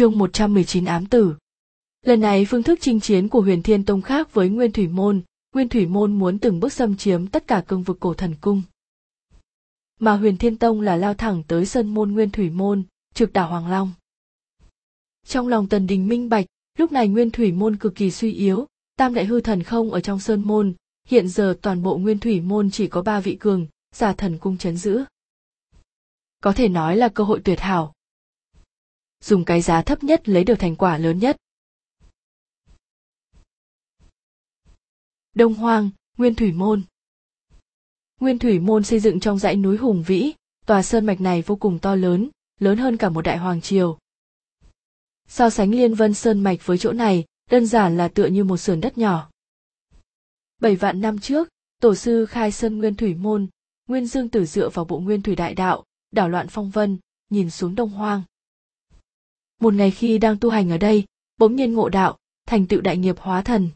Chương 119 ám tử. Lần này phương thức chinh chiến của Huyền Thiên Tông khác với Nguyên Thủy Môn, Nguyên Thủy Môn muốn từng bước xâm chiếm tất cả cương vực cổ thần cung. Mà Huyền Thiên Tông là lao thẳng tới sân môn Nguyên Thủy Môn, trực đảo Hoàng Long. Trong lòng Tần Đình minh bạch, lúc này Nguyên Thủy Môn cực kỳ suy yếu, Tam Đại Hư Thần không ở trong sơn môn, hiện giờ toàn bộ Nguyên Thủy Môn chỉ có ba vị cường, giả thần cung chấn giữ. Có thể nói là cơ hội tuyệt hảo. Dùng cái giá thấp nhất lấy được thành quả lớn nhất. Đông Hoang, Nguyên Thủy Môn Nguyên Thủy Môn xây dựng trong dãy núi hùng vĩ, tòa sơn mạch này vô cùng to lớn, lớn hơn cả một đại hoàng triều. So sánh Liên Vân Sơn mạch với chỗ này, đơn giản là tựa như một sườn đất nhỏ. Bảy vạn năm trước, tổ sư khai sơn Nguyên Thủy Môn, Nguyên Dương Tử dựa vào bộ Nguyên Thủy Đại Đạo, đảo loạn phong vân, nhìn xuống Đông Hoang. Một ngày khi đang tu hành ở đây, bỗng nhiên ngộ đạo, thành tựu đại nghiệp hóa thần.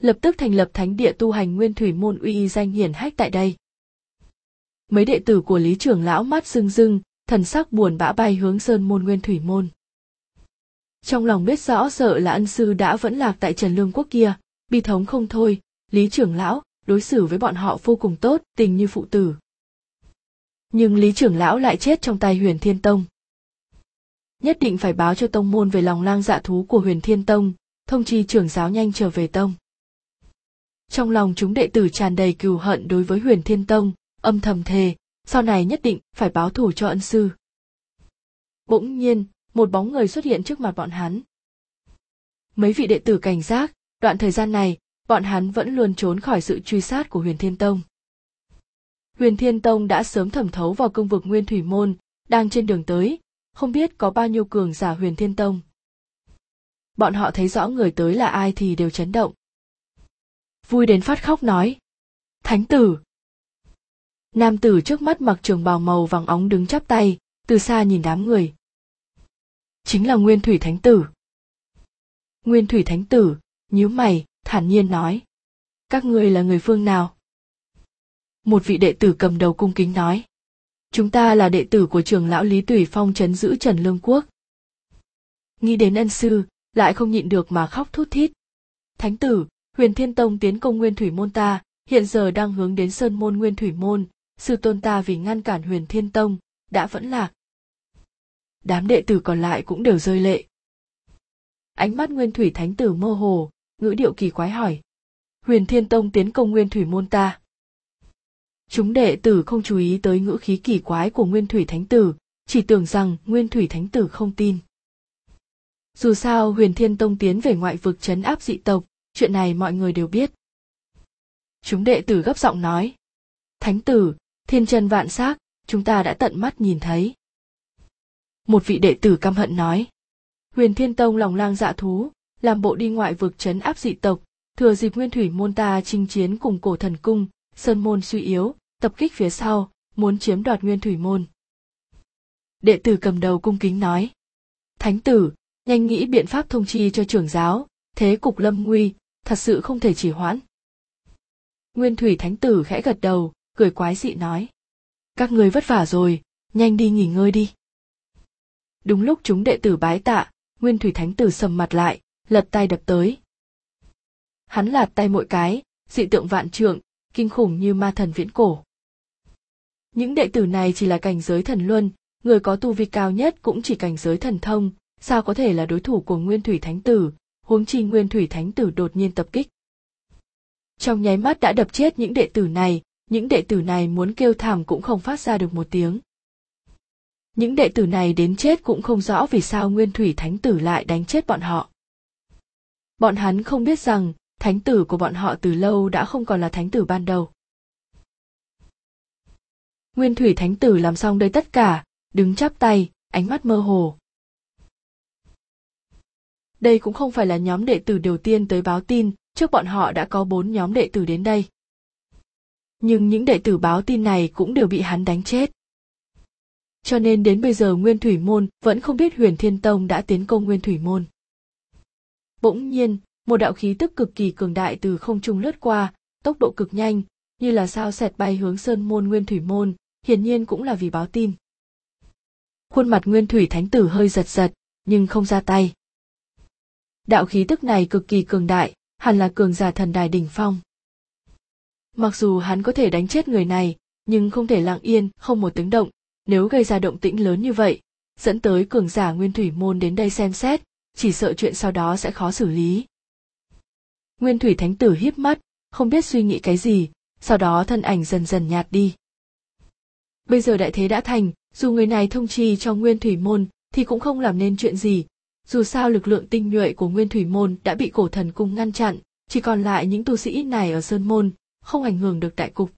Lập tức thành lập thánh địa tu hành Nguyên Thủy Môn uy danh hiển hách tại đây. Mấy đệ tử của Lý trưởng lão mắt rưng rưng, thần sắc buồn bã bay hướng sơn môn Nguyên Thủy Môn. Trong lòng biết rõ sợ là ân sư đã vẫn lạc tại Trần Lương Quốc kia, bi thống không thôi, Lý trưởng lão đối xử với bọn họ vô cùng tốt, tình như phụ tử. Nhưng Lý trưởng lão lại chết trong tay Huyền Thiên Tông. Nhất định phải báo cho tông môn về lòng lang dạ thú của Huyền Thiên Tông, thông chi trưởng giáo nhanh trở về tông. Trong lòng chúng đệ tử tràn đầy cừu hận đối với Huyền Thiên Tông, âm thầm thề, sau này nhất định phải báo thù cho ân sư. Bỗng nhiên, một bóng người xuất hiện trước mặt bọn hắn. Mấy vị đệ tử cảnh giác, đoạn thời gian này, bọn hắn vẫn luôn trốn khỏi sự truy sát của Huyền Thiên Tông. Huyền Thiên Tông đã sớm thẩm thấu vào công vực Nguyên Thủy Môn, đang trên đường tới, không biết có bao nhiêu cường giả Huyền Thiên Tông. Bọn họ thấy rõ người tới là ai thì đều chấn động. Vui đến phát khóc nói. Thánh tử! Nam tử trước mắt mặc trường bào màu vàng óng đứng chắp tay, từ xa nhìn đám người. Chính là Nguyên Thủy Thánh Tử. Nguyên Thủy Thánh Tử, nhíu mày, thản nhiên nói. Các ngươi là người phương nào? Một vị đệ tử cầm đầu cung kính nói. Chúng ta là đệ tử của trường lão Lý Tùy Phong chấn giữ Trần Lương Quốc. Nghĩ đến ân sư, lại không nhịn được mà khóc thút thít. Thánh tử, huyền thiên tông tiến công nguyên thủy môn ta, hiện giờ đang hướng đến sơn môn nguyên thủy môn, sư tôn ta vì ngăn cản huyền thiên tông, đã vẫn lạc. Đám đệ tử còn lại cũng đều rơi lệ. Ánh mắt nguyên thủy thánh tử mơ hồ, ngữ điệu kỳ quái hỏi. Huyền thiên tông tiến công nguyên thủy môn ta. Chúng đệ tử không chú ý tới ngữ khí kỳ quái của Nguyên Thủy Thánh Tử, chỉ tưởng rằng Nguyên Thủy Thánh Tử không tin. Dù sao Huyền Thiên Tông tiến về ngoại vực chấn áp dị tộc, chuyện này mọi người đều biết. Chúng đệ tử gấp giọng nói. Thánh tử, thiên chân vạn xác, chúng ta đã tận mắt nhìn thấy. Một vị đệ tử căm hận nói. Huyền Thiên Tông lòng lang dạ thú, làm bộ đi ngoại vực chấn áp dị tộc, thừa dịp nguyên thủy môn ta chinh chiến cùng cổ thần cung, sơn môn suy yếu, tập kích phía sau, muốn chiếm đoạt nguyên thủy môn. Đệ tử cầm đầu cung kính nói. Thánh tử, nhanh nghĩ biện pháp thông chi cho trưởng giáo, thế cục lâm nguy, thật sự không thể chỉ hoãn. Nguyên thủy thánh tử khẽ gật đầu, cười quái dị nói. Các người vất vả rồi, nhanh đi nghỉ ngơi đi. Đúng lúc chúng đệ tử bái tạ, Nguyên thủy thánh tử sầm mặt lại, lật tay đập tới. Hắn lạt tay mỗi cái, dị tượng vạn trượng, kinh khủng như ma thần viễn cổ. Những đệ tử này chỉ là cảnh giới thần luân, người có tu vi cao nhất cũng chỉ cảnh giới thần thông, sao có thể là đối thủ của Nguyên Thủy Thánh Tử, huống chi Nguyên Thủy Thánh Tử đột nhiên tập kích. Trong nháy mắt đã đập chết những đệ tử này, những đệ tử này muốn kêu thảm cũng không phát ra được một tiếng. Những đệ tử này đến chết cũng không rõ vì sao Nguyên Thủy Thánh Tử lại đánh chết bọn họ. Bọn hắn không biết rằng, thánh tử của bọn họ từ lâu đã không còn là thánh tử ban đầu. Nguyên thủy thánh tử làm xong đây tất cả, đứng chắp tay, ánh mắt mơ hồ. Đây cũng không phải là nhóm đệ tử đầu tiên tới báo tin, trước bọn họ đã có bốn nhóm đệ tử đến đây. Nhưng những đệ tử báo tin này cũng đều bị hắn đánh chết. Cho nên đến bây giờ Nguyên Thủy Môn vẫn không biết Huyền Thiên Tông đã tiến công Nguyên Thủy Môn. Bỗng nhiên, một đạo khí tức cực kỳ cường đại từ không trung lướt qua, tốc độ cực nhanh, như là sao xẹt bay hướng sơn môn nguyên thủy môn, hiển nhiên cũng là vì báo tin. Khuôn mặt nguyên thủy thánh tử hơi giật giật, nhưng không ra tay. Đạo khí tức này cực kỳ cường đại hẳn là cường giả thần đài đỉnh phong. Mặc dù hắn có thể đánh chết người này nhưng không thể lặng yên không một tiếng động. Nếu gây ra động tĩnh lớn như vậy dẫn tới cường giả nguyên thủy môn đến đây xem xét chỉ sợ chuyện sau đó sẽ khó xử lý nguyên thủy thánh tử hiếp mắt, không biết suy nghĩ cái gì, sau đó thân ảnh dần dần nhạt đi. Bây giờ đại thế đã thành, dù người này thông trì cho nguyên thủy môn, thì cũng không làm nên chuyện gì. Dù sao lực lượng tinh nhuệ của nguyên thủy môn đã bị cổ thần cung ngăn chặn, chỉ còn lại những tu sĩ này ở sơn môn, không ảnh hưởng được đại cục.